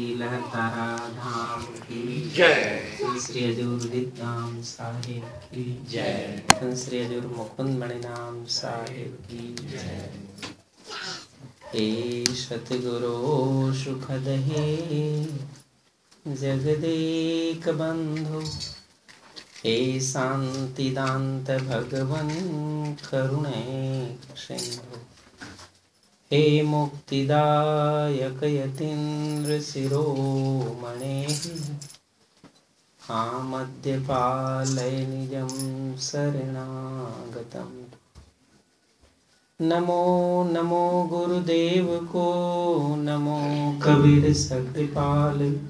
लहरतारा धाम की जय। श्री हजूर धाम साहिब की जय। श्री हजूर मुकुंद मणिनाम साहिब की जय। हे सतगुरु सुखद हे जगदेक बंधु हे शांतिदांत भगवन करुणे सिंधु हे मुक्तिदायक यतीन्द्र शिरोमणेः आमद्यपालय निजं शरणागतम्। नमो नमो गुरुदेव को, नमो कबीर सकृपाल,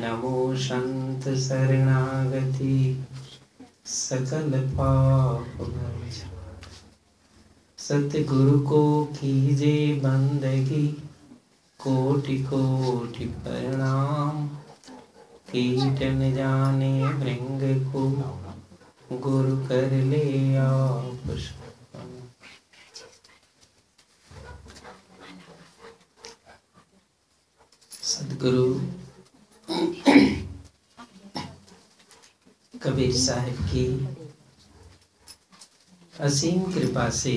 नमो संत शरणागति, सकल पाप सतगुरु को कीजे बंदगी, कोटि कोटि प्रणाम कीटन जाने भृंग को गुरु कर ले आप। सदगुरु, कबीर साहिब की असीम कृपा से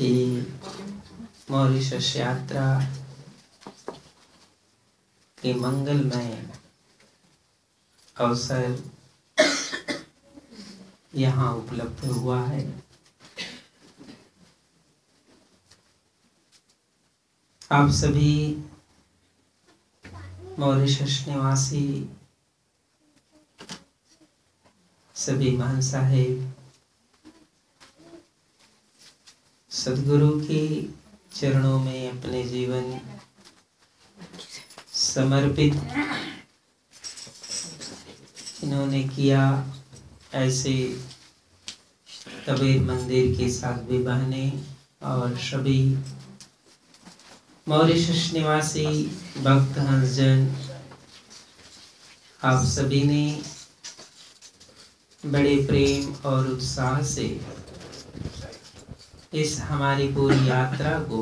ये मॉरिशस यात्रा के मंगलमय अवसर यहाँ उपलब्ध हुआ है। आप सभी मॉरिशस निवासी, सभी महान साहेब सदगुरु के चरणों में अपने जीवन समर्पित इन्होंने किया, ऐसे कबीर मंदिर के साथ भी बहने और सभी मॉरिशस निवासी भक्त, हंसजन, आप सभी ने बड़े प्रेम और उत्साह से इस हमारी पूरी यात्रा को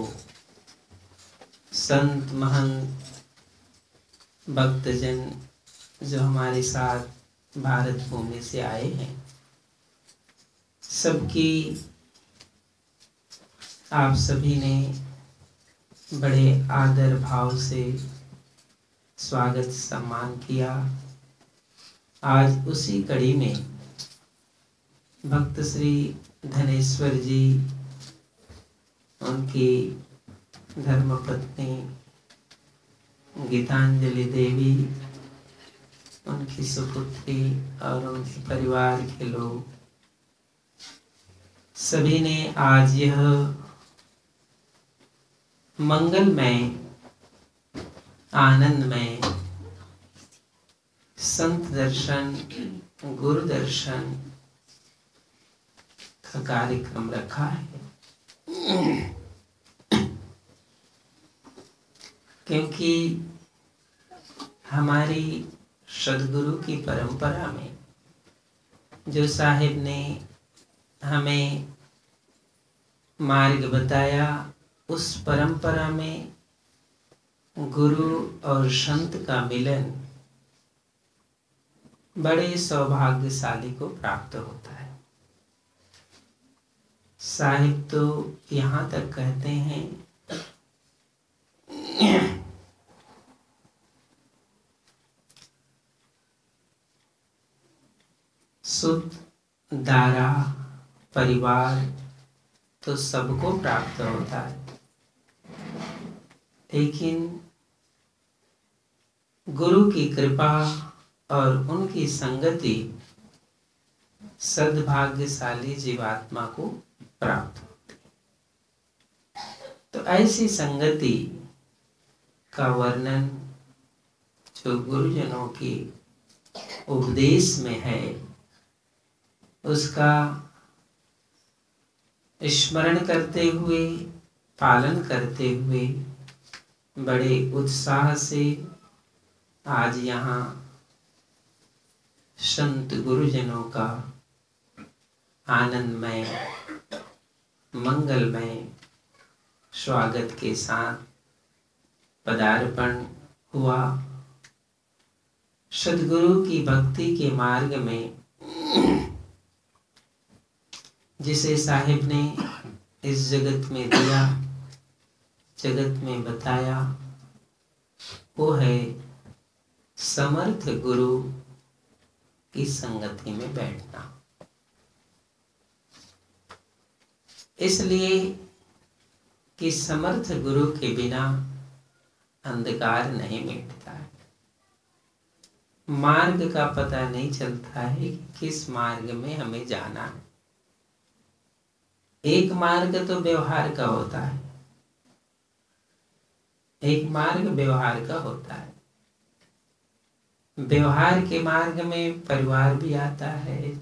संत महंत भक्तजन जो हमारे साथ भारत भूमि से आए हैं, सबकी आप सभी ने बड़े आदर भाव से स्वागत सम्मान किया। आज उसी कड़ी में भक्त श्री धनेश्वर जी उनकी धर्मपत्नी गीतांजलि देवी, उनकी सुपुत्री और उनके परिवार के लोग। सभी ने आज यह मंगलमय, आनंदमय, संत दर्शन, गुरु दर्शन का कार्यक्रम रखा है। क्योंकि हमारी सदगुरु की परंपरा में जो साहिब ने हमें मार्ग बताया, उस परंपरा में गुरु और संत का मिलन बड़े सौभाग्यशाली को प्राप्त होता है। साहिब तो यहाँ तक कहते हैं सुख दारा, परिवार तो सबको प्राप्त होता है। लेकिन गुरु की कृपा और उनकी संगति सद्भाग्यशाली जीवात्मा को प्राप्त होती तो ऐसी संगति का वर्णन जो गुरुजनों की उपदेश में है उसका स्मरण करते हुए, पालन करते हुए, बड़े उत्साह से आज यहाँ संत गुरुजनों का आनंदमय, मंगलमय स्वागत के साथ पदार्पण हुआ। सदगुरु की भक्ति के मार्ग में जिसे साहिब ने इस जगत में दिया, जगत में बताया, वो है समर्थ गुरु की संगति में बैठना। इसलिए कि समर्थ गुरु के बिना अंधकार नहीं मिटता है। मार्ग का पता नहीं चलता है कि किस मार्ग में हमें जाना है। एक मार्ग तो व्यवहार का होता है। एक मार्ग व्यवहार का होता है। व्यवहार के मार्ग में परिवार भी आता है,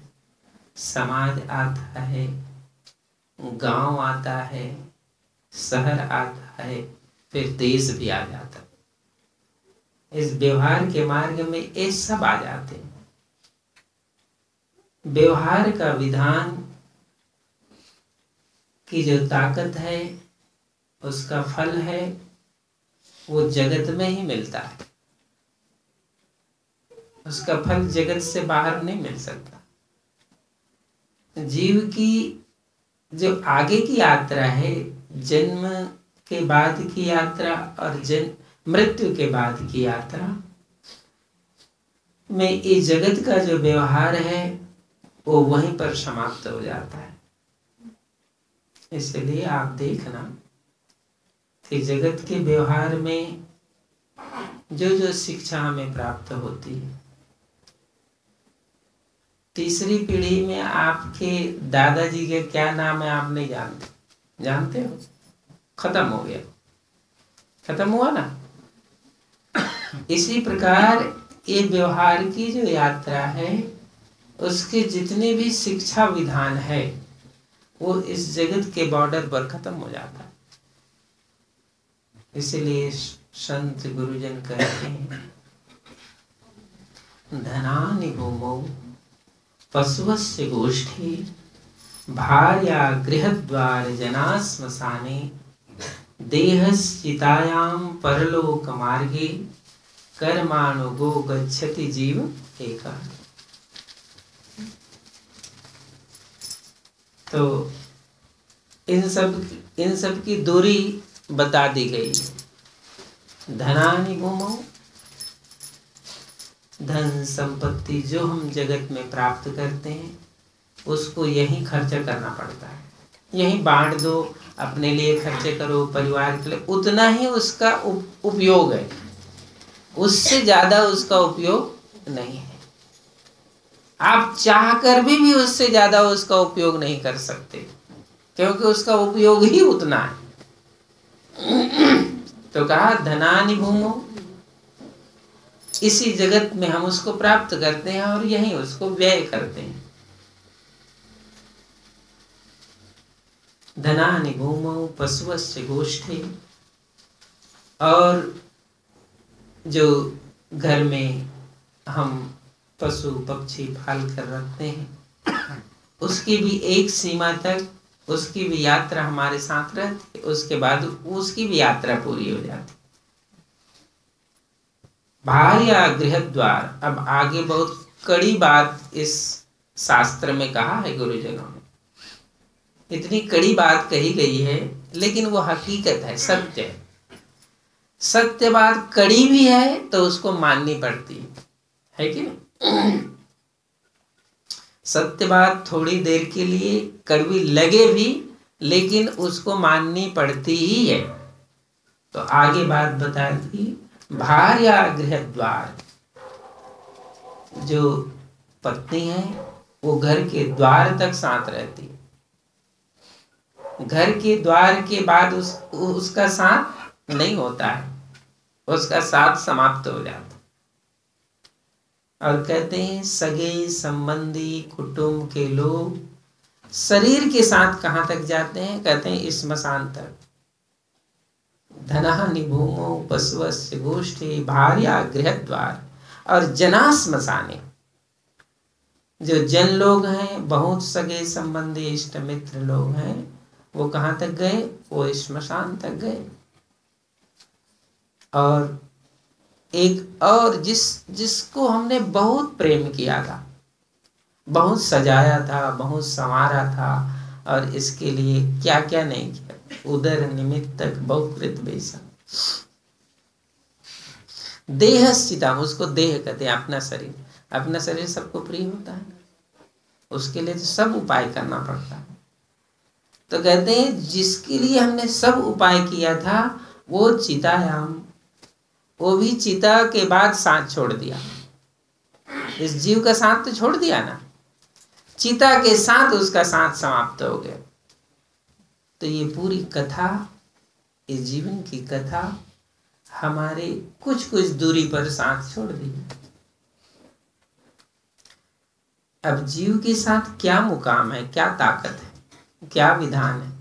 समाज आता है, गाँव आता है, शहर आता है, फिर देश भी आ जाता है। इस व्यवहार के मार्ग में ये सब आ जाते हैं। व्यवहार का विधान की जो ताकत है, उसका फल है, वो जगत में ही मिलता है। उसका फल जगत से बाहर नहीं मिल सकता। जीव की जो आगे की यात्रा है, जन्म के बाद की यात्रा और जन्म मृत्यु के बाद की यात्रा, में ये जगत का जो व्यवहार है, वो वहीं पर समाप्त हो जाता है। इसलिए आप देखना कि जगत के व्यवहार में जो जो शिक्षा हमें प्राप्त होती है। तीसरी पीढ़ी में आपके दादाजी के क्या नाम है, आप नहीं जानते। जानते हो? खत्म हो गया। खत्म हुआ ना? इसी प्रकार ये व्यवहार की जो यात्रा है, उसके जितने भी शिक्षा विधान है वो इस जगत के बॉर्डर पर खत्म हो जाता। है इसीलिए संत गुरुजन कहते हैं, धनानि भूमौ, पशुवस्य गोष्ठी, भार्या गृहद्वार जना श्मशाने परलोक मार्गे कर्माणुगो गच्छति जीव एका तो इन सब इन सब की दूरी बता दी गई धनानि भूमो धन संपत्ति जो हम जगत में प्राप्त करते हैं उसको यही खर्चा करना पड़ता है। यही बांट दो अपने लिए खर्चे करो परिवार के लिए उतना ही उसका उप, उपयोग है। उससे ज़्यादा उसका उपयोग नहीं है। आप चाह कर भी, भी उससे ज़्यादा उसका उपयोग नहीं कर सकते क्योंकि उसका उपयोग ही उतना है। तो कहा धनानि भूमो। इसी जगत में हम उसको प्राप्त करते हैं और यही उसको व्यय करते हैं। धनानि भूमो पशुवस्य गोष्ठी। और जो घर में हम पशु पक्षी पाल कर रखते हैं। उसकी भी एक सीमा तक, उसकी भी यात्रा हमारे साथ रहती उसके बाद उसकी भी यात्रा पूरी हो जाती भार्या गृह द्वार अब आगे बहुत कड़ी बात इस शास्त्र में कहा है गुरुजनों ने। इतनी कड़ी बात कही गई है, लेकिन वो हकीकत है, सत्य है। सत्य बात कड़ी भी है तो उसको माननी पड़ती है। है कि नहीं? सत्य बात थोड़ी देर के लिए कड़वी लगे भी, लेकिन उसको माननी पड़ती ही है। तो आगे बात बता दी भार्या गृह द्वार जो पत्नी है, वो घर के द्वार तक साथ रहती है। घर के द्वार के बाद उस, उसका साथ नहीं होता है। उसका साथ समाप्त हो जाता और कहते हैं, सगे संबंधी कुटुंब के लोग शरीर के साथ कहाँ तक जाते हैं? कहते हैं स्मशान तक धना निभूमो पशुवस्य गोष्ठी भार्या गृह द्वार और जना स्मशाने जो जन लोग हैं, बहुत सगे संबंधी इष्ट मित्र लोग हैं, वो कहाँ तक गए? वो श्मशान तक गए। और एक और जिस, जिसको हमने बहुत प्रेम किया था, बहुत सजाया था, बहुत संवारा था, और इसके लिए क्या क्या नहीं किया, उदर निमित्तक बहुकृत बेसन देह स्थिता, उसको देह कहते हैं, अपना शरीर। अपना शरीर सबको प्रिय होता है। उसके लिए तो सब उपाय करना पड़ता है। तो कहते हैं, जिसके लिए हमने सब उपाय किया था, वो चितायाम। वो भी चिता के बाद साथ छोड़ दिया। इस जीव का साथ तो छोड़ दिया ना। चिता के साथ उसका साथ समाप्त हो गया। तो ये पूरी कथा, इस जीवन की कथा, हमारे कुछ कुछ दूरी पर साथ छोड़ दी। अब जीव के साथ क्या मुकाम है, क्या ताकत है, क्या विधान है?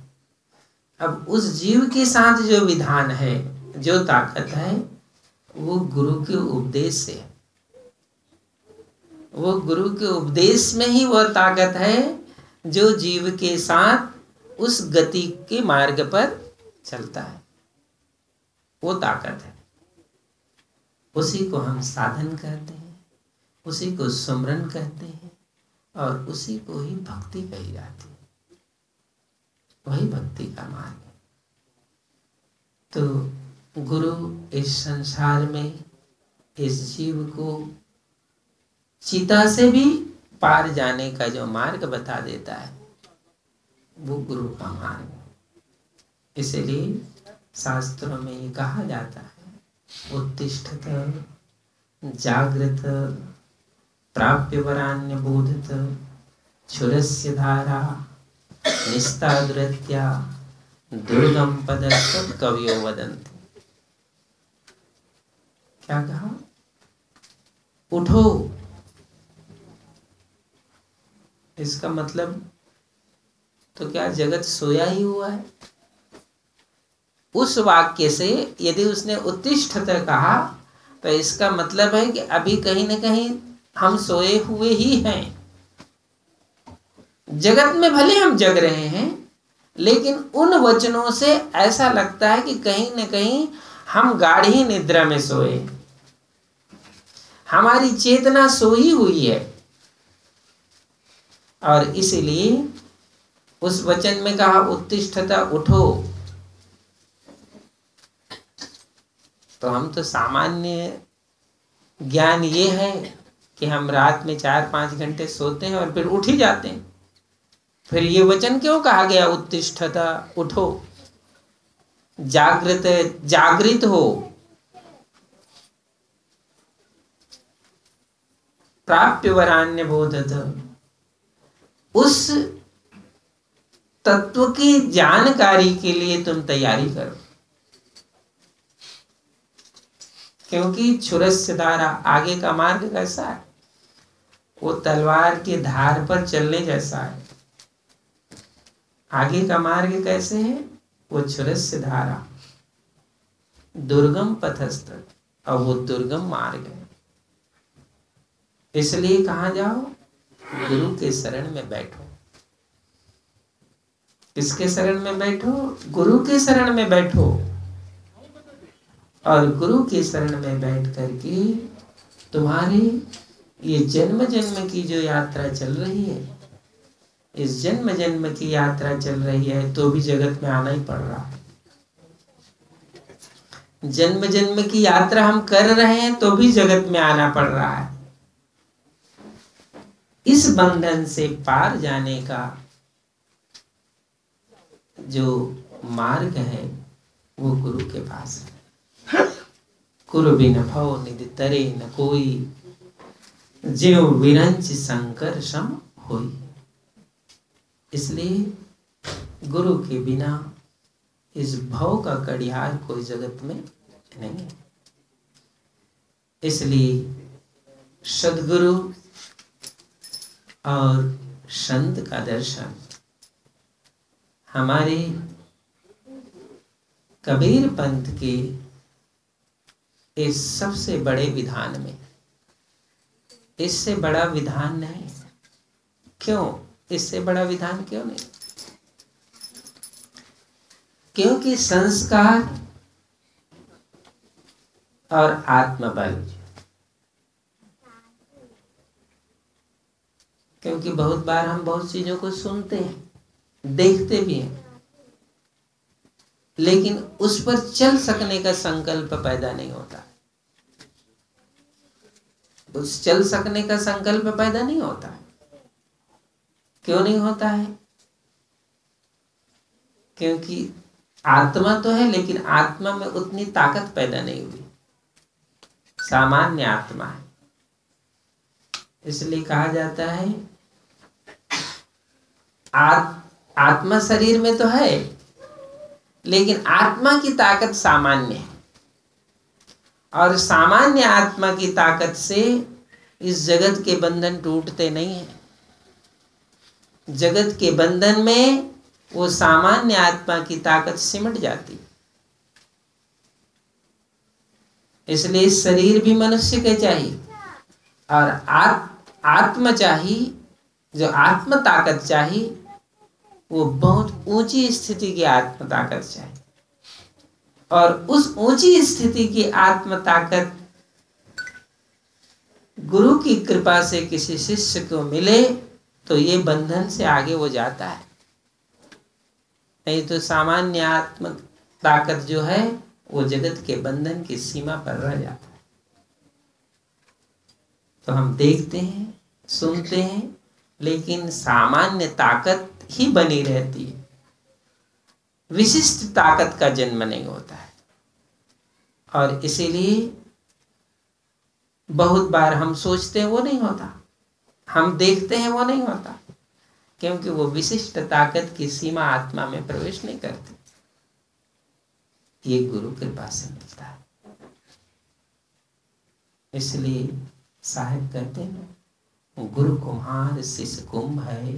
अब उस जीव के साथ जो विधान है, जो ताकत है वो गुरु के उपदेश से है। वो गुरु के उपदेश में ही वह ताकत है जो जीव के साथ उस गति के मार्ग पर चलता है। वो ताकत है। उसी को हम साधन कहते हैं, उसी को सुमरन कहते हैं और उसी को ही भक्ति कही जाती है। वही भक्ति का मार्ग है। तो गुरु इस संसार में इस जीव को चिता से भी पार जाने का जो मार्ग बता देता है, वो गुरु का मार्ग इसलिए शास्त्रों में ये कहा जाता है, उत्तिष्ठत, जागृत प्राप्य वरान्य बोधत छुरस्य धारा निस्तादृत्या दुर्गम पद कवियो वदंती क्या कहा? उठो। इसका मतलब तो क्या जगत सोया ही हुआ है? उस वाक्य से यदि उसने उत्तिष्ठत कहा तो इसका मतलब है कि अभी कहीं ना कहीं हम सोए हुए ही हैं। जगत में भले हम जग रहे हैं, लेकिन उन वचनों से ऐसा लगता है कि कहीं ना कहीं हम गाढ़ी निद्रा में सोए हमारी चेतना सोई हुई है। और इसलिए उस वचन में कहा, उत्तिष्ठता उठो। तो हम तो सामान्य ज्ञान ये है कि हम रात में चार पाँच घंटे सोते हैं और फिर उठ ही जाते हैं। फिर ये वचन क्यों कहा गया, उत्तिष्ठता उठो। जागृत जागृत हो। प्राप्य वरान्य बोधत उस तत्व की जानकारी के लिए तुम तैयारी करो। क्योंकि छुरस्य धारा आगे का मार्ग कैसा है? वो तलवार के धार पर चलने जैसा है। आगे का मार्ग कैसे है? वो छुरस्य धारा। दुर्गम पथस्थ, और वो दुर्गम मार्ग है। इसलिए कहा जाओ? गुरु के शरण में बैठो। किसके शरण में बैठो? गुरु के शरण में बैठो। और गुरु के शरण में बैठ करके तुम्हारी ये जन्म जन्म की जो यात्रा चल रही है, इस जन्म जन्म की यात्रा चल रही है तो भी जगत में आना ही पड़ रहा जन्म जन्म की यात्रा हम कर रहे हैं तो भी जगत में आना पड़ रहा है। इस बंधन से पार जाने का जो मार्ग है, वो गुरु के पास है। बिन भव निधि तरे न कोई, जीव विरंच संकर्षम होई। इसलिए गुरु के बिना इस भव का कड़ियार कोई जगत में नहीं है। इसलिए सदगुरु और संत का दर्शन। हमारे कबीर पंथ के इस सबसे बड़े विधान में, इससे बड़ा विधान नहीं। क्यों? इससे बड़ा विधान क्यों नहीं? क्योंकि संस्कार और आत्मबल क्योंकि बहुत बार हम बहुत चीज़ों को सुनते हैं, देखते भी हैं, लेकिन उस पर चल सकने का संकल्प पैदा नहीं होता। उस चल सकने का संकल्प पैदा नहीं होता। क्यों नहीं होता है? क्योंकि आत्मा तो है, लेकिन आत्मा में उतनी ताकत पैदा नहीं हुई। सामान्य आत्मा है। इसलिए कहा जाता है आत्मा शरीर में तो है, लेकिन आत्मा की ताकत सामान्य है। और सामान्य आत्मा की ताकत से इस जगत के बंधन टूटते नहीं है। जगत के बंधन में वो सामान्य आत्मा की ताकत सिमट जाती इसलिए शरीर भी मनुष्य के चाहिए, और आत्म चाहिए, जो आत्म ताकत चाहिए, वो बहुत ऊँची स्थिति की आत्म ताकत चाहिए। और उस ऊँची स्थिति की आत्म ताकत गुरु की कृपा से किसी शिष्य को मिले तो ये बंधन से आगे वो जाता है। नहीं तो सामान्य आत्म ताकत जो है, वो जगत के बंधन की सीमा पर रह जाता है। तो हम देखते हैं सुनते हैं, लेकिन सामान्य ताकत ही बनी रहती है। विशिष्ट ताकत का जन्म नहीं होता है। और इसीलिए बहुत बार हम सोचते हैं, वो नहीं होता। हम देखते हैं, वो नहीं होता। क्योंकि वो विशिष्ट ताकत की सीमा आत्मा में प्रवेश नहीं करती। ये गुरु कृपा से मिलता है। इसलिए साहेब कहते हैं गुरु कुमार शिष्य कुंभ है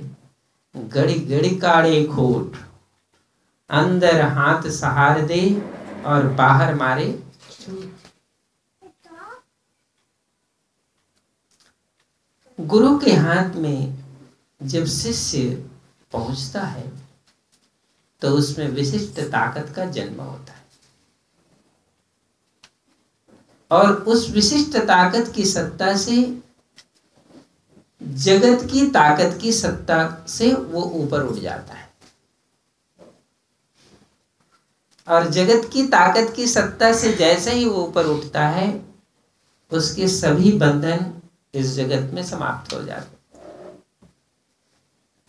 गड़ी गड़ी काड़े खोट अंदर हाथ सहार दे और बाहर मारे गुरु के हाथ में जब शिष्य पहुँचता है तो उसमें विशिष्ट ताकत का जन्म होता है। और उस विशिष्ट ताकत की सत्ता से जगत की ताकत की सत्ता से वो ऊपर उठ जाता है। और जगत की ताकत की सत्ता से जैसे ही वो ऊपर उठता है, उसके सभी बंधन इस जगत में समाप्त हो जाते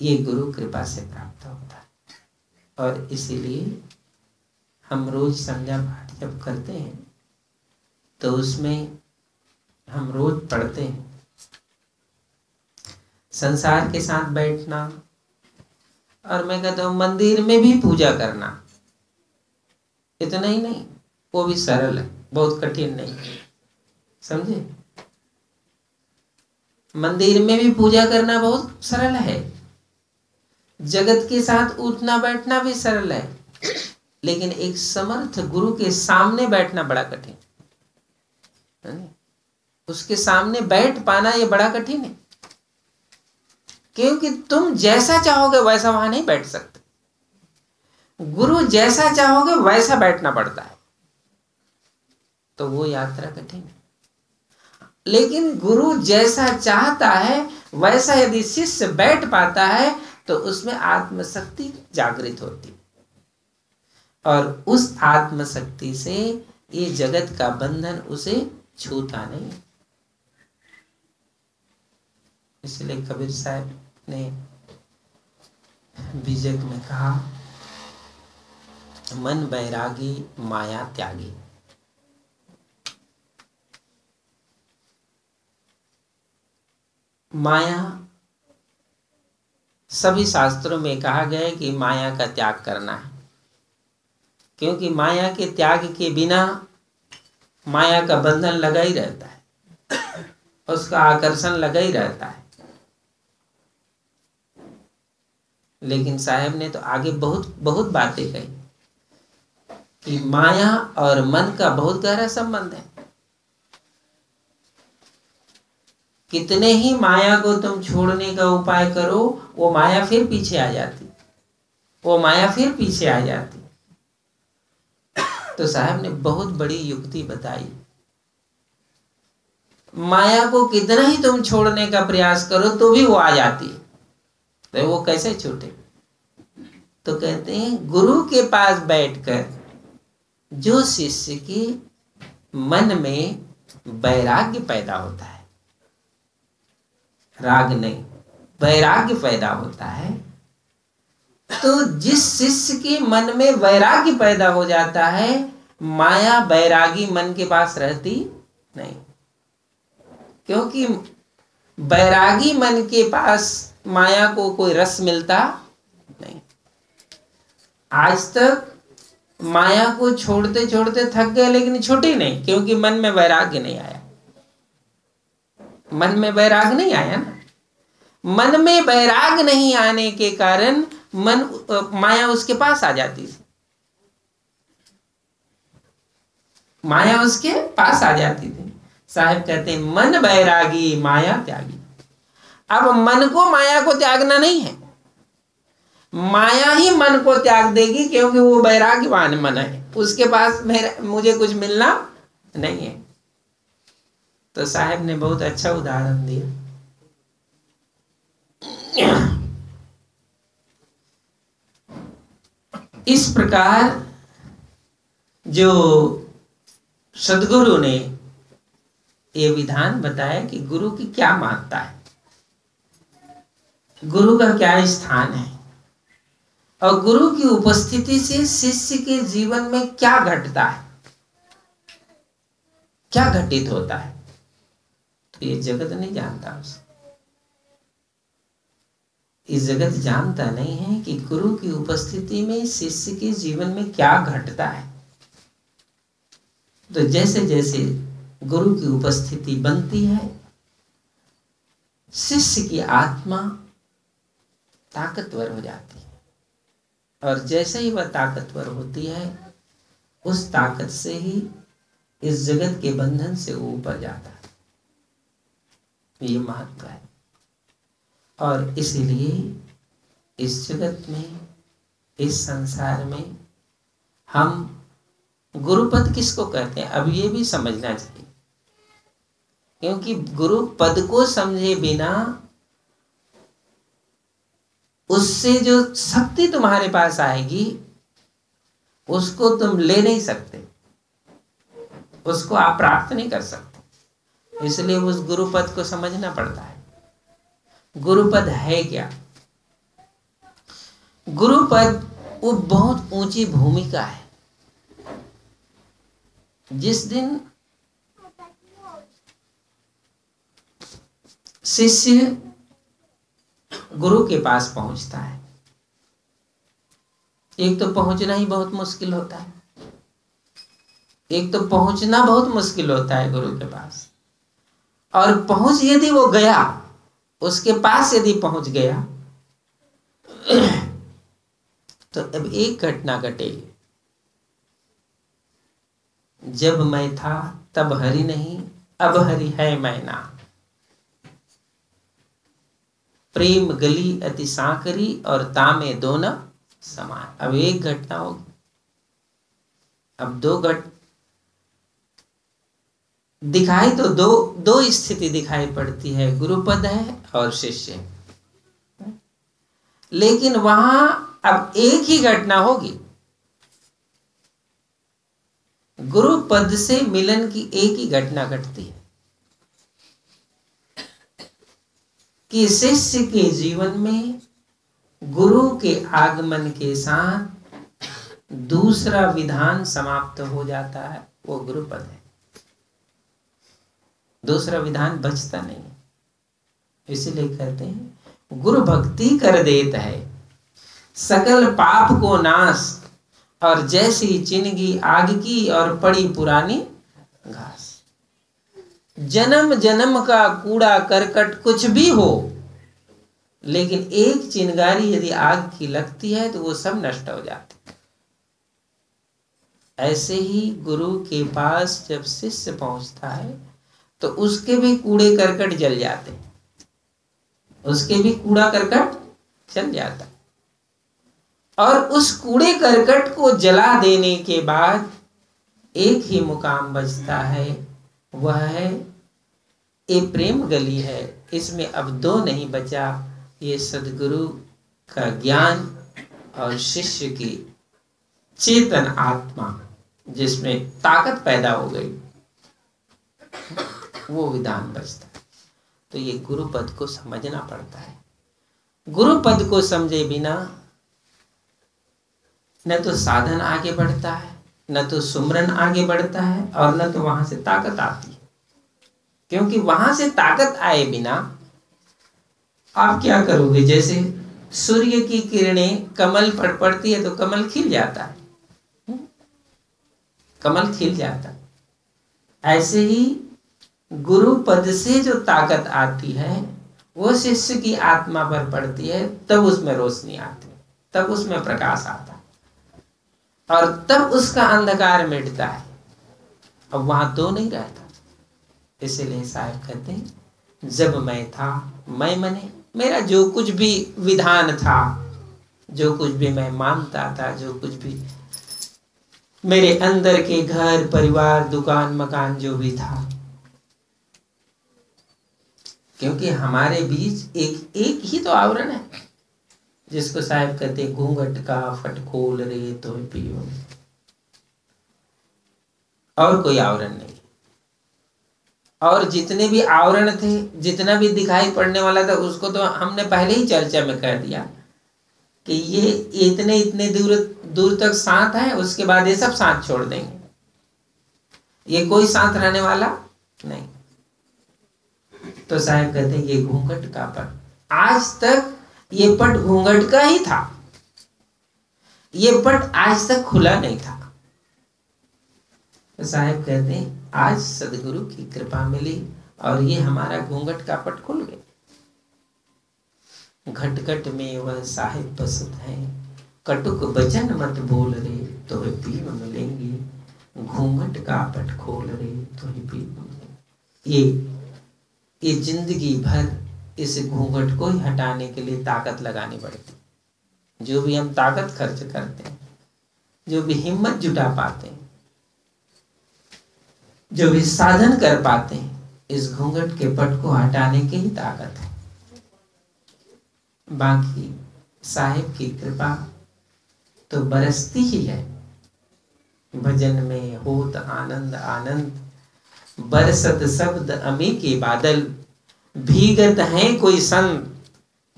ये गुरु कृपा से प्राप्त होता है। और इसीलिए हम रोज संध्या पाठ जब करते हैं तो उसमें हम रोज पढ़ते हैं। संसार के साथ बैठना और मैं कहता हूँ, मंदिर में भी पूजा करना। इतना ही नहीं, वो भी सरल है, बहुत कठिन नहीं। समझे? मंदिर में भी पूजा करना बहुत सरल है। जगत के साथ उठना बैठना भी सरल है। लेकिन एक समर्थ गुरु के सामने बैठना बड़ा कठिन। उसके सामने बैठ पाना ये बड़ा कठिन है। क्योंकि तुम जैसा चाहोगे वैसा वहाँ नहीं बैठ सकते। गुरु जैसा चाहोगे वैसा बैठना पड़ता है। तो वो यात्रा कठिन है। लेकिन गुरु जैसा चाहता है, वैसा यदि शिष्य बैठ पाता है तो उसमें आत्मशक्ति जागृत होती और उस आत्मशक्ति से ये जगत का बंधन उसे छूता नहीं। इसलिए कबीर साहब ने बीजक में कहा, मन बैरागी, माया त्यागी। माया, सभी शास्त्रों में कहा गया है कि माया का त्याग करना है। क्योंकि माया के त्याग के बिना माया का बंधन लगा ही रहता है। उसका आकर्षण लगा ही रहता है। लेकिन साहब ने तो आगे बहुत बहुत बातें कही कि माया और मन का बहुत गहरा संबंध है। कितने ही माया को तुम छोड़ने का उपाय करो, वो माया फिर पीछे आ जाती। वो माया फिर पीछे आ जाती। तो साहब ने बहुत बड़ी युक्ति बताई। माया को कितना ही तुम छोड़ने का प्रयास करो तो भी वो आ जाती। है तो वो कैसे छूटे? तो कहते हैं, गुरु के पास बैठकर जो शिष्य के मन में वैराग्य पैदा होता है, राग नहीं, वैराग्य पैदा होता है तो जिस शिष्य के मन में वैराग्य पैदा हो जाता है, माया वैरागी मन के पास रहती नहीं। क्योंकि बैरागी मन के पास माया को कोई रस मिलता नहीं। आज तक माया को छोड़ते छोड़ते थक गए लेकिन छूटी नहीं, क्योंकि मन में वैराग्य नहीं आया। मन में वैराग नहीं आया ना। मन में वैराग नहीं आने के कारण मन माया उसके पास आ जाती थी। माया उसके पास आ जाती थी। साहब कहते हैं, मन बैरागी माया त्यागी। अब मन को माया को त्यागना नहीं है। माया ही मन को त्याग देगी क्योंकि वो वैराग्यवान मन है। उसके पास मेरा, मुझे कुछ मिलना नहीं है। तो साहब ने बहुत अच्छा उदाहरण दिया। इस प्रकार जो सदगुरु ने ये विधान बताया कि गुरु की क्या मानता है? गुरु का क्या स्थान है? और गुरु की उपस्थिति से शिष्य के जीवन में क्या घटता है? क्या घटित होता है? तो ये जगत नहीं जानता उसको इस जगत जानता नहीं है कि गुरु की उपस्थिति में शिष्य के जीवन में क्या घटता है। तो जैसे जैसे गुरु की उपस्थिति बनती है, शिष्य की आत्मा ताकतवर हो जाती है। और जैसे ही वह ताकतवर होती है, उस ताकत से ही इस जगत के बंधन से वो ऊपर जाता है। ये महत्व है। और इसीलिए इस जगत में, इस संसार में हम गुरुपद किसको कहते हैं? अब ये भी समझना चाहिए। क्योंकि गुरु पद को समझे बिना उससे जो शक्ति तुम्हारे पास आएगी, उसको तुम ले नहीं सकते। उसको आप प्राप्त नहीं कर सकते। इसलिए उस गुरुपद को समझना पड़ता है। गुरुपद है क्या? गुरुपद वो बहुत ऊँची भूमिका है। जिस दिन शिष्य गुरु के पास पहुँचता है। एक तो पहुँचना ही बहुत मुश्किल होता है। एक तो पहुँचना बहुत मुश्किल होता है गुरु के पास। और पहुँच यदि वो गया, उसके पास यदि पहुँच गया तो अब एक घटना घटेगी। जब मैं था, तब हरि नहीं, अब हरि है मैं ना। प्रेम, गली, अति सांकरी और तामे दोनों समान। अब एक घटना होगी। अब दो घट दिखाई तो दो दो स्थिति दिखाई पड़ती है। गुरुपद है और शिष्य लेकिन वहाँ अब एक ही घटना होगी। गुरु पद से मिलन की एक ही घटना घटती है। कि शिष्य के जीवन में गुरु के आगमन के साथ दूसरा विधान समाप्त हो जाता है, वो गुरु पद है। दूसरा विधान बचता नहीं इसीलिए कहते हैं, गुरु भक्ति कर देता है। सकल पाप को नाश और जैसी चिनगी आग की और पड़ी पुरानी जन्म जन्म का कूड़ा, करकट कुछ भी हो, लेकिन एक चिनगारी यदि आग की लगती है तो वो सब नष्ट हो जाते ऐसे ही गुरु के पास जब शिष्य पहुँचता है तो उसके भी कूड़े, करकट जल जाते उसके भी कूड़ा, करकट जल जाता और उस कूड़े, करकट को जला देने के बाद एक ही मुकाम बचता है, वह है ये प्रेम गली है। इसमें अब दो नहीं बचा। ये सदगुरु का ज्ञान और शिष्य की चेतन आत्मा, जिसमें ताकत पैदा हो गई, वो विधान बचता है। तो ये गुरु पद को समझना पड़ता है। गुरु पद को समझे बिना न तो साधन आगे बढ़ता है, न तो सुमरन आगे बढ़ता है, और न तो वहाँ से ताकत आती है। क्योंकि वहाँ से ताकत आए बिना आप क्या करोगे? जैसे सूर्य की किरणें कमल पर पड़ती है तो कमल खिल जाता है? कमल खिल जाता ऐसे ही गुरु पद से जो ताकत आती है, वो शिष्य की आत्मा पर पड़ती है, तब उसमें रोशनी आती है, तब उसमें प्रकाश आता है। और तब उसका अंधकार मिटता है। अब वहाँ दो नहीं रहता। इसीलिए साहब कहते हैं, जब मैं था, मैं मने, मेरा जो कुछ भी विधान था, जो कुछ भी मैं मानता था, जो कुछ भी मेरे अंदर के घर, परिवार, दुकान, मकान जो भी था, क्योंकि हमारे बीच एक एक ही तो आवरण है, जिसको साहब कहते घूंघट का फटखोल रे तो पियो और कोई आवरण नहीं। और जितने भी आवरण थे, जितना भी दिखाई पड़ने वाला था, उसको तो हमने पहले ही चर्चा में कर दिया कि ये इतने इतने दूर दूर तक साथ है, उसके बाद ये सब साथ छोड़ देंगे। ये कोई साथ रहने वाला नहीं। तो साहब कहते हैं, ये घूंघट का पट। आज तक ये पट घूंघट का ही था। ये पट आज तक खुला नहीं था। तो साहब कहते हैं आज सदगुरु की कृपा मिली और ये हमारा घूंघट का पट खुल गया। घट घट में वह साहिब बसत है। कटुक बचन मत बोल रे तो पीव मिलेंगे। घूंघट का पट खोल रे तो पीव ये ये ज़िंदगी भर इस घूंघट को ही हटाने के लिए ताकत लगानी पड़ती। जो भी हम ताकत खर्च करते हैं, जो भी हिम्मत जुटा पाते हैं जो भी साधन कर पाते हैं, इस घूंघट के पट को हटाने की ही ताकत है। बाकी साहिब की कृपा तो बरसती ही है। भजन में होत आनंद आनंद, बरसत शब्द अमी के बादल, भीगत है कोई संत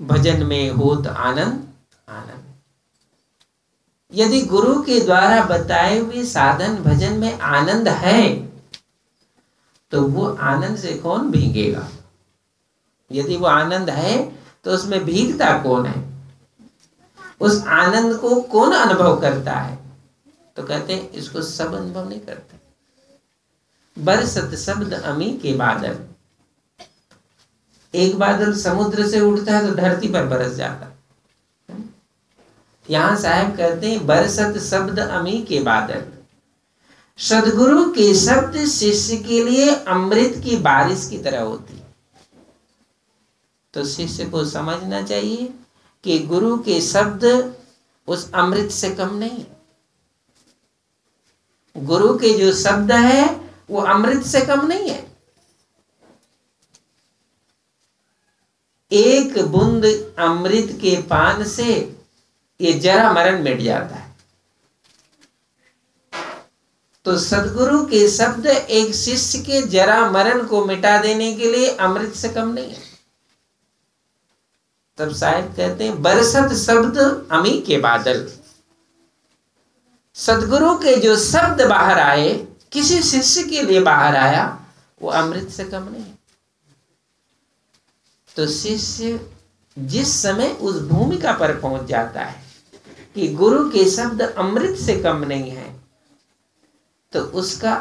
भजन में होत आनंद आनंद। यदि गुरु के द्वारा बताए हुए साधन भजन में आनंद है तो वो आनंद से कौन भीगेगा? यदि वो आनंद है तो उसमें भीगता कौन है? उस आनंद को कौन अनुभव करता है? तो कहते हैं, इसको सब अनुभव नहीं करते। बरसत शब्द अमी के बादल। एक बादल समुद्र से उठता है तो धरती पर बरस जाता यहाँ साहब कहते हैं, बरसत शब्द अमी के बादल। सदगुरु के शब्द शिष्य के लिए अमृत की बारिश की तरह होती। तो शिष्य को समझना चाहिए कि गुरु के शब्द उस अमृत से कम नहीं। गुरु के जो शब्द है, वो अमृत से कम नहीं है। एक बूंद अमृत के पान से ये जरा मरण मिट जाता है। तो सदगुरु के शब्द एक शिष्य के जरा मरण को मिटा देने के लिए अमृत से कम नहीं है। तब शायद कहते हैं, बरसत शब्द अमी के बादल। सदगुरु के जो शब्द बाहर आए, किसी शिष्य के लिए बाहर आया, वो अमृत से कम नहीं है। तो शिष्य जिस समय उस भूमिका पर पहुँच जाता है कि गुरु के शब्द अमृत से कम नहीं है तो उसका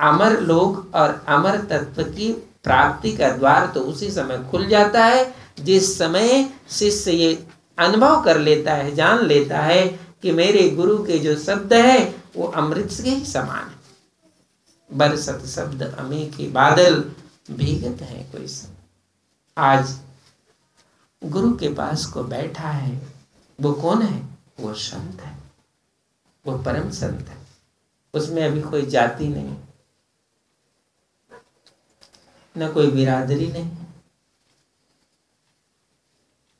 अमर लोक और अमर तत्व की प्राप्ति का द्वार तो उसी समय खुल जाता है, जिस समय शिष्य ये अनुभव कर लेता है, जान लेता है कि मेरे गुरु के जो शब्द है, वो अमृत के ही समान है। बरसत शब्द अमी के बादल भीगत है कोई सब आज गुरु के पास को बैठा है, वो कौन है? वो संत है, वो परम संत है। उसमें अभी कोई जाति नहीं। न कोई बिरादरी नहीं।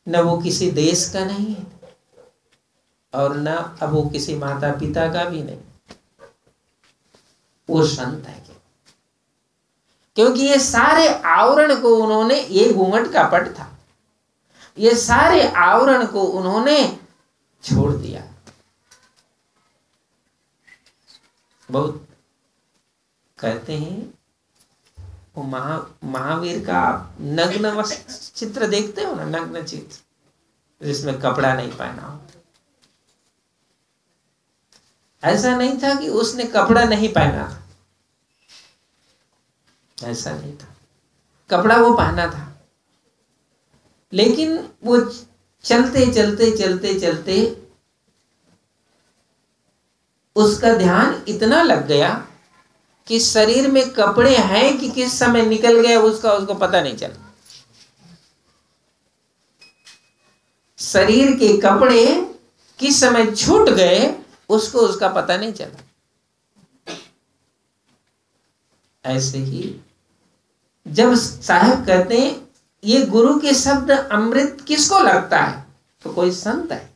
न वो किसी देश का नहीं है और न अब वो किसी माता पिता का भी नहीं। वो संत है क्या क्योंकि ये सारे आवरण को उन्होंने, ये घूंघट का पट था। ये सारे आवरण को उन्होंने छोड़ दिया। बहुत कहते हैं, वो महा, महावीर का नग्न चित्र देखते हो ना, नग्न चित्र, जिसमें कपड़ा नहीं पहना हो? ऐसा नहीं था कि उसने कपड़ा नहीं पहना था। ऐसा नहीं था। कपड़ा वो पहना था। लेकिन वो चलते चलते चलते चलते उसका ध्यान इतना लग गया कि शरीर में कपड़े हैं कि किस समय निकल गए उसका उसको पता नहीं चला। शरीर के कपड़े किस समय छूट गए उसको उसका पता नहीं चला। ऐसे ही जब साहब कहते हैं, ये गुरु के शब्द अमृत किसको लगता है? तो कोई संत है।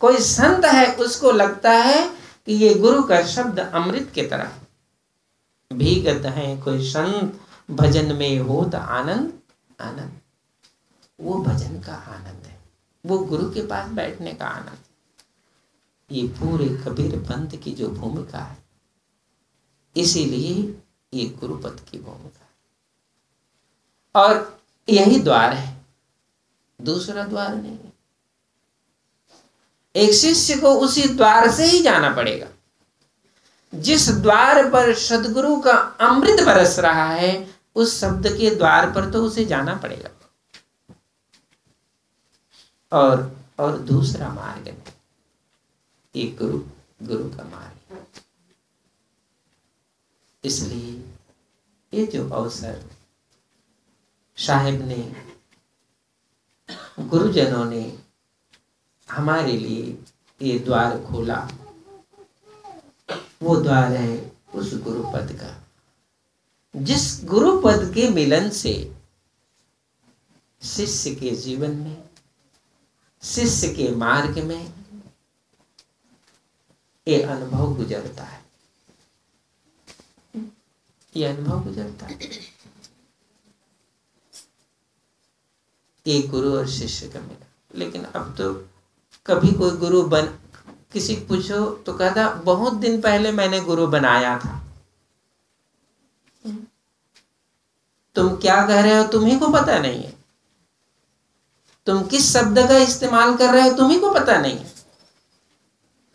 कोई संत है, उसको लगता है कि ये गुरु का शब्द अमृत के तरह भीगत है कोई संत, भजन में हो तो आनंद आनंद। वो भजन का आनंद है। वो गुरु के पास बैठने का आनंद ये पूरे कबीर पंथ की जो भूमिका है, इसीलिए ये गुरुपद की भूमिका है। और यही द्वार है। दूसरा द्वार नहीं है। एक शिष्य को उसी द्वार से ही जाना पड़ेगा। जिस द्वार पर सदगुरु का अमृत बरस रहा है, उस शब्द के द्वार पर तो उसे जाना पड़ेगा। और और दूसरा मार्ग एक गुरु गुरु का मार्ग। इसलिए ये जो अवसर साहेब ने, गुरुजनों ने हमारे लिए ये द्वार खोला। वो द्वार है उस गुरुपद का। जिस गुरुपद के मिलन से शिष्य के जीवन में, शिष्य के मार्ग में ये अनुभव गुजरता है। ये अनुभव गुजरता है। ये गुरु और शिष्य का मिला लेकिन अब तो कभी कोई गुरु बन, किसी पूछो तो कहता, बहुत दिन पहले मैंने गुरु बनाया था। तुम क्या कह रहे हो? तुम्ही को पता नहीं है। तुम किस शब्द का इस्तेमाल कर रहे हो? तुम्ही को पता नहीं है।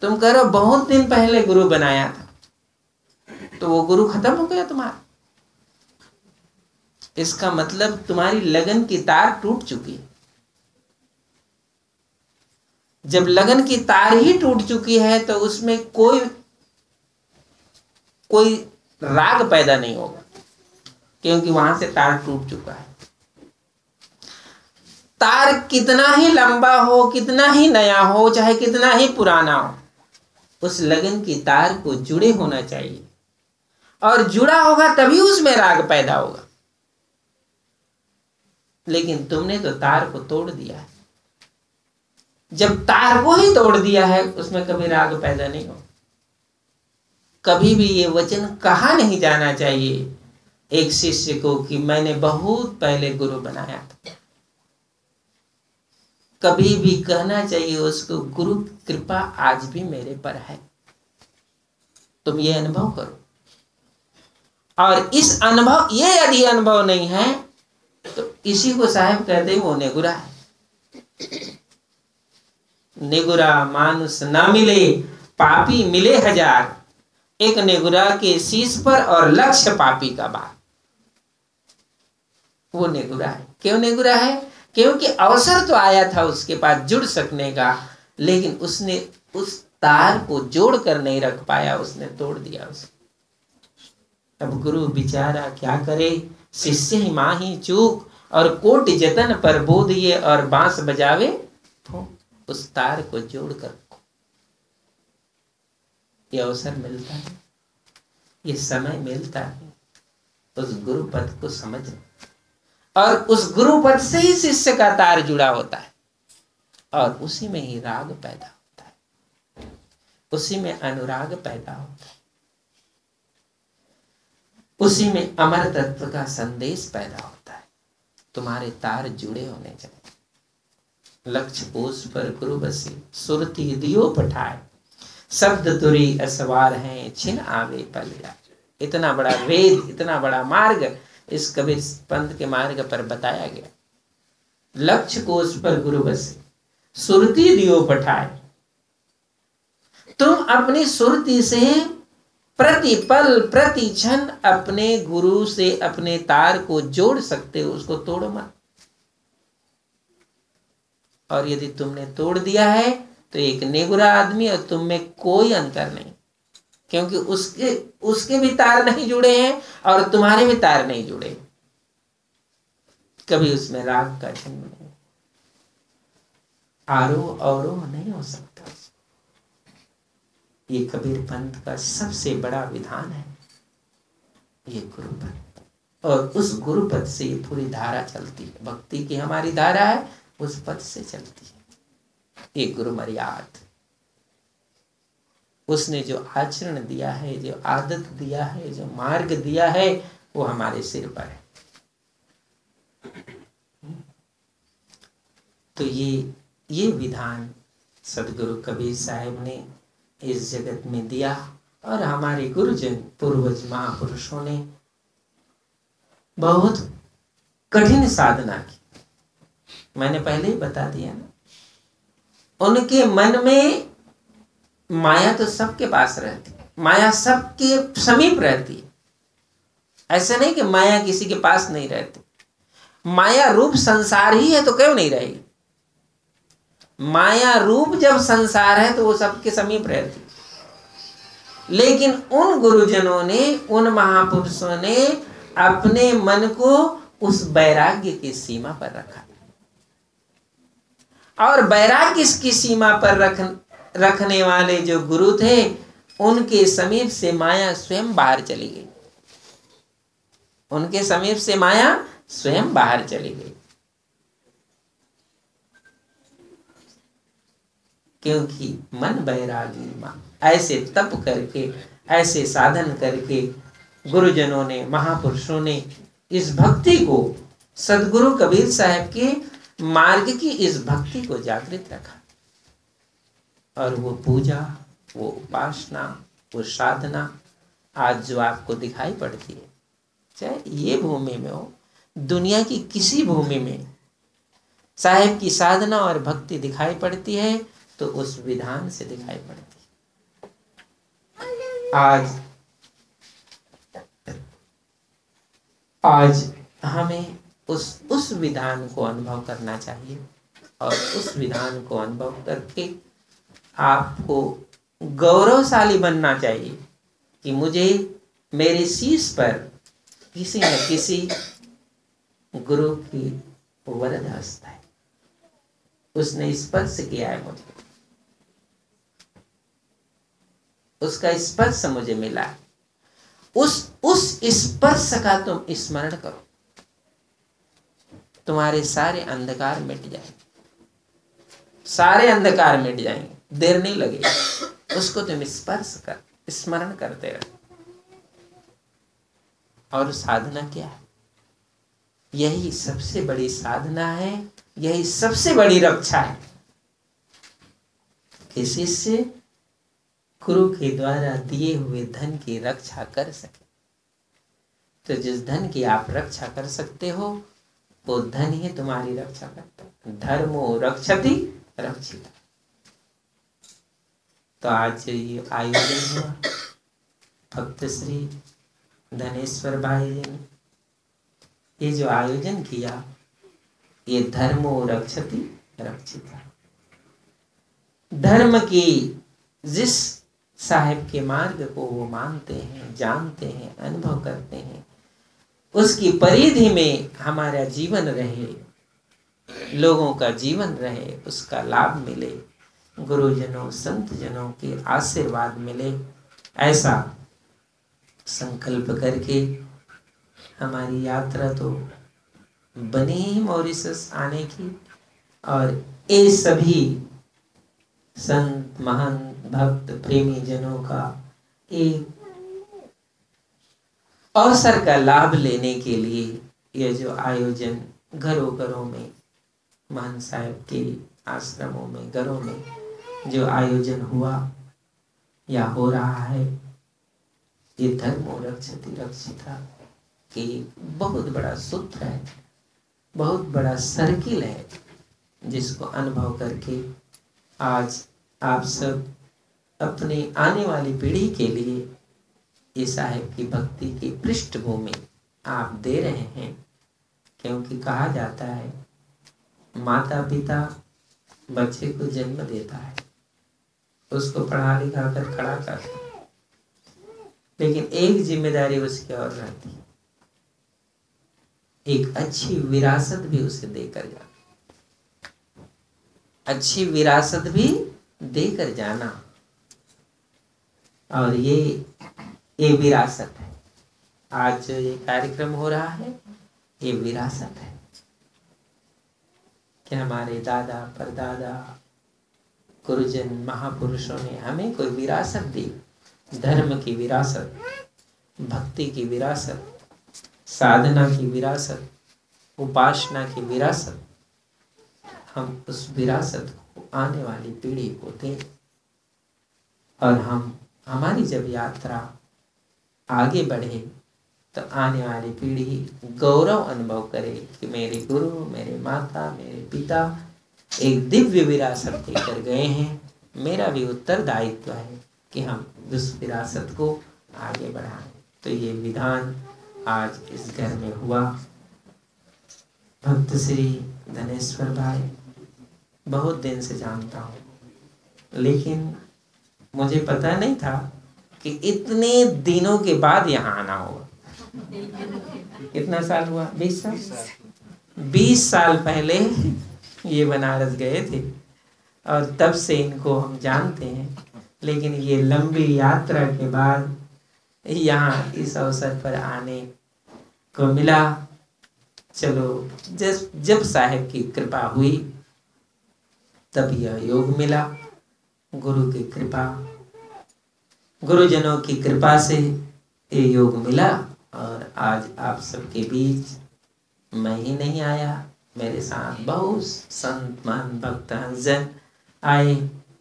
तुम कह रहे हो, बहुत दिन पहले गुरु बनाया था। तो वो गुरु खत्म हो गया तुम्हारा। इसका मतलब तुम्हारी लगन की तार टूट चुकी है। जब लगन की तार ही टूट चुकी है तो उसमें कोई कोई राग पैदा नहीं होगा, क्योंकि वहाँ से तार टूट चुका है। तार कितना ही लंबा हो, कितना ही नया हो, चाहे कितना ही पुराना हो, उस लगन की तार को जुड़े होना चाहिए। और जुड़ा होगा तभी उसमें राग पैदा होगा। लेकिन तुमने तो तार को तोड़ दिया है। जब तार को ही तोड़ दिया है, उसमें कभी राग पैदा नहीं हो। कभी भी ये वचन कहा नहीं जाना चाहिए एक शिष्य को कि मैंने बहुत पहले गुरु बनाया था। कभी भी कहना चाहिए उसको, गुरु, कृपा आज भी मेरे पर है। तुम ये अनुभव करो। और इस अनुभव, ये यदि अनुभव नहीं है तो इसी को साहेब कहते वो नेगुरा है। नेगुरा मानुष ना मिले, पापी मिले हज़ार। एक नेगुरा के शीश पर और लक्ष्य पापी का बात वो नेगुरा है। क्यों नेगुरा है? क्योंकि अवसर तो आया था उसके पास जुड़ सकने का, लेकिन उसने उस तार को जोड़ कर नहीं रख पाया, उसने तोड़ दिया उसे। अब गुरु बिचारा क्या करे? शिष्य ही माँ ही चूक, और कोट जतन पर बोध ये और बाँस बजावे उस तार को जोड़ कर ये अवसर मिलता है। ये समय मिलता है उस गुरु पद को समझ। और उस गुरु पद से ही शिष्य का तार जुड़ा होता है। और उसी में ही राग पैदा होता है। उसी में अनुराग पैदा होता है। उसी में अमर तत्व का संदेश पैदा होता है। तुम्हारे तार जुड़े होने चाहिए लक्ष्य पोष पर गुरु बसी, सुरती दियो पठाए। शब्द तुरी असवार हैं, छिन आवे पल इतना बड़ा वेद, इतना बड़ा मार्ग इस कबीर पंथ के मार्ग पर बताया गया। लक्ष्य कोष पर गुरु बसे, सुरती दियो पठाए। तुम अपनी सुरती से प्रतिपल प्रति क्षण अपने गुरु से अपने तार को जोड़ सकते हो, उसको तोड़ो मत। और यदि तुमने तोड़ दिया है तो एक नेगुरा आदमी और तुम में कोई अंतर नहीं। क्योंकि उसके उसके भी तार नहीं जुड़े हैं और तुम्हारे भी तार नहीं जुड़े। कभी उसमें राग का जन्म नहीं। आरोह अवरोह नहीं हो सकता। ये कबीर पंथ का सबसे बड़ा विधान है। ये गुरुपद। और उस गुरुपद से ये पूरी धारा चलती है। भक्ति की हमारी धारा है उस पद से चलती है। ये गुरु मर्याद। उसने जो आचरण दिया है, जो आदत दिया है, जो मार्ग दिया है, वो हमारे सिर पर है। तो ये ये विधान सदगुरु कबीर साहब ने इस जगत में दिया और हमारे गुरुजन, पूर्वज, महापुरुषों ने बहुत कठिन साधना की। मैंने पहले ही बता दिया ना। उनके मन में माया तो सबके पास रहती, माया सबके समीप रहती है। ऐसे नहीं कि माया किसी के पास नहीं रहती। माया रूप संसार ही है तो क्यों नहीं रहेगी? माया रूप जब संसार है तो वो सबके समीप रहती। लेकिन उन गुरुजनों ने, उन महापुरुषों ने अपने मन को उस वैराग्य की सीमा पर रखा। और वैराग्य की सीमा पर रख रखने वाले जो गुरु थे, उनके समीप से माया स्वयं बाहर चली गई। उनके समीप से माया स्वयं बाहर चली गई। क्योंकि मन बैरागी ऐसे तप करके, ऐसे साधन करके गुरुजनों ने, महापुरुषों ने इस भक्ति को सदगुरु कबीर साहब के मार्ग की इस भक्ति को जागृत रखा। और वो पूजा, वो उपासना, वो साधना आज जो आपको दिखाई पड़ती है, चाहे ये भूमि में हो, दुनिया की किसी भूमि में साहेब की साधना और भक्ति दिखाई पड़ती है तो उस विधान से दिखाई पड़ती है। आज आज हमें उस उस विधान को अनुभव करना चाहिए। और उस विधान को अनुभव करके आपको गौरवशाली बनना चाहिए कि मुझे मेरे शीश पर किसी न किसी गुरु की वरद हस्त है। उसने स्पर्श किया है मुझे। उसका स्पर्श मुझे मिला उस उस स्पर्श का तुम स्मरण करो। तुम्हारे सारे अंधकार मिट जाएँगे सारे अंधकार मिट जाएँगे देर नहीं लगेगी। उसको तुम स्पर्श कर, स्मरण करते रहो। और साधना क्या है? यही सबसे बड़ी साधना है, यही सबसे बड़ी रक्षा है। किसी से गुरु के द्वारा दिए हुए धन की रक्षा कर सके। तो जिस धन की आप रक्षा कर सकते हो वो धन ही तुम्हारी रक्षा करता धर्मो रक्षति रक्षित तो आज ये आयोजन हुआ। भक्त श्री धनेश्वर भाई जी ने ये जो आयोजन किया, ये धर्मो रक्षति रक्षित धर्म की जिस साहेब के मार्ग को वो मानते हैं, जानते हैं, अनुभव करते हैं उसकी परिधि में हमारा जीवन रहे, लोगों का जीवन रहे, उसका लाभ मिले, गुरुजनों संत जनों के आशीर्वाद मिले, ऐसा संकल्प करके हमारी यात्रा तो बनी ही मॉरिशस आने की और ये सभी संत, महान, भक्त, प्रेमी जनों का एक अवसर का लाभ लेने के लिए यह जो आयोजन घरों घरों में, मान साहब के आश्रमों में, घरों में जो आयोजन हुआ या हो रहा है, ये धर्म रक्षति रक्षिता कि बहुत बड़ा सूत्र है, बहुत बड़ा सर्किल है, जिसको अनुभव करके आज आप सब अपनी आने वाली पीढ़ी के लिए ये साहेब की भक्ति की पृष्ठभूमि आप दे रहे हैं, क्योंकि कहा जाता है माता पिता बच्चे को जन्म देता है, उसको पढ़ा लिखा कर खड़ा करता है। लेकिन एक ज़िम्मेदारी उसकी और रहती है। एक अच्छी विरासत भी उसे देकर जाना। अच्छी विरासत भी देकर जाना। और ये ये विरासत है। आज ये कार्यक्रम हो रहा है, ये विरासत है। कि हमारे दादा, परदादा, गुरुजन, महापुरुषों ने हमें कोई विरासत दी। धर्म की विरासत, भक्ति की विरासत, साधना की विरासत, उपासना की विरासत, हम उस विरासत को आने वाली पीढ़ी को दें। और हम, हमारी जब यात्रा आगे बढ़े तो आने वाली पीढ़ी गौरव अनुभव करे कि मेरे गुरु, मेरे माता, मेरे पिता एक दिव्य विरासत देकर गए हैं। मेरा भी उत्तरदायित्व है कि हम उस विरासत को आगे बढ़ाएँ। तो ये विधान आज इस घर में हुआ। भक्त श्री धनेश्वर भाई, बहुत दिन से जानता हूँ, लेकिन मुझे पता नहीं था कि इतने दिनों के बाद यहाँ आना होगा। कितना साल हुआ? बीस साल? बीस साल। पहले ये बनारस गए थे और तब से इनको हम जानते हैं। लेकिन ये लंबी यात्रा के बाद यहाँ इस अवसर पर आने को मिला। चलो जब जब साहेब की कृपा हुई तब यह योग मिला। गुरु की कृपा गुरुजनों की कृपा से ये योग मिला और आज आप सबके बीच मैं ही नहीं आया। मेरे साथ बहुत संत मान भक्त जन आए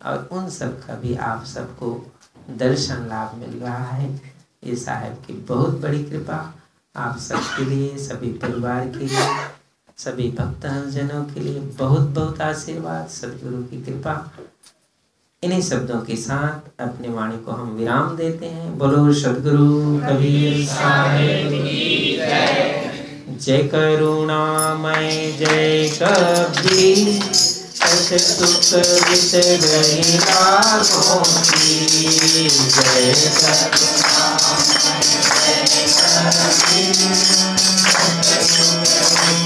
और उन सब का भी आप सबको दर्शन, लाभ मिल रहा है। ये साहेब की बहुत बड़ी कृपा आप सबके लिए, सभी परिवार के लिए, सभी भक्त जनों के लिए बहुत बहुत आशीर्वाद, सदगुरु की कृपा। इन्हीं शब्दों के साथ अपने वाणी को हम विराम देते हैं। बोलो, सदगुरु कबीर साहेब जय। करुणामय, जय कबीर। जय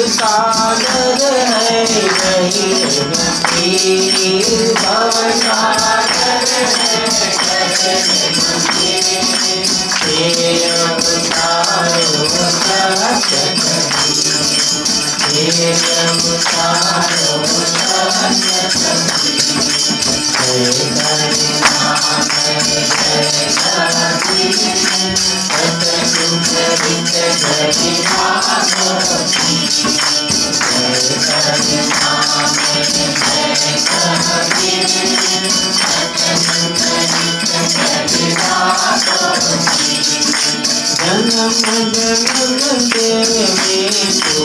भवसागर है नहीं गंभीर भवसागर है हे हे अवतारो जन्म जन्म देवे को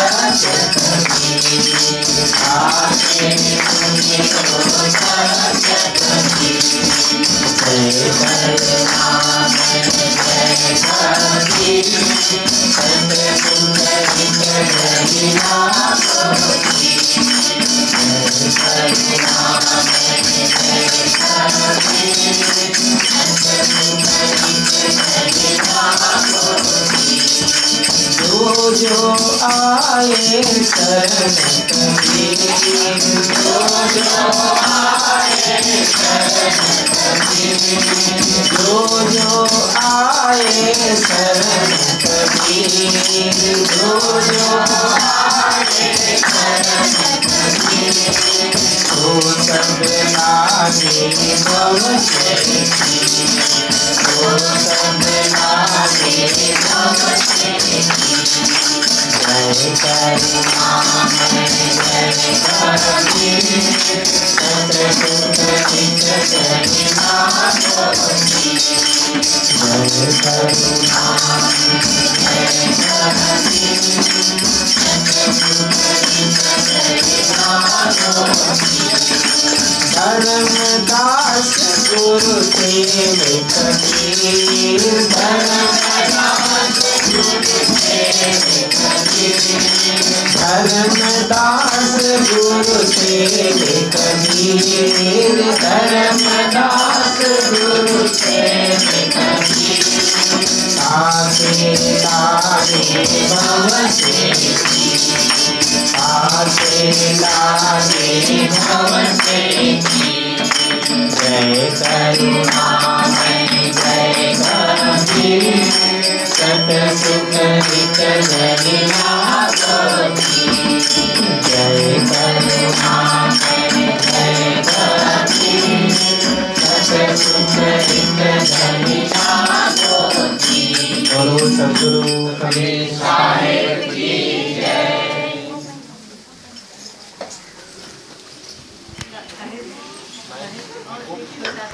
जन्म जन्म तेरे को पीर जन्म जन्म तेरे आके सुनो सच कबीर आके सुनो सच कबीर जय बलराम जय कबीर चंद्र सुंदरी जय नाम जय बलराम जय कबीर चंद्र सुंदरी जय नाम जो जो आए शरण कबीर जो जो आए शरण कबीर जो जो आए शरण कबीर जो जो आए शरण कबीर तो सब लागे भव से धर्मदास गुरु देव कबीर धर्मदास धर्मदास गुरु देव कबीर धर्मदास गुरु देव कबीर आके लागे भव से आके जय करुणामय जय कबीर सत सुख हित जय माधवी जय सत सुख हित जय बोलो सतगुरु कबीर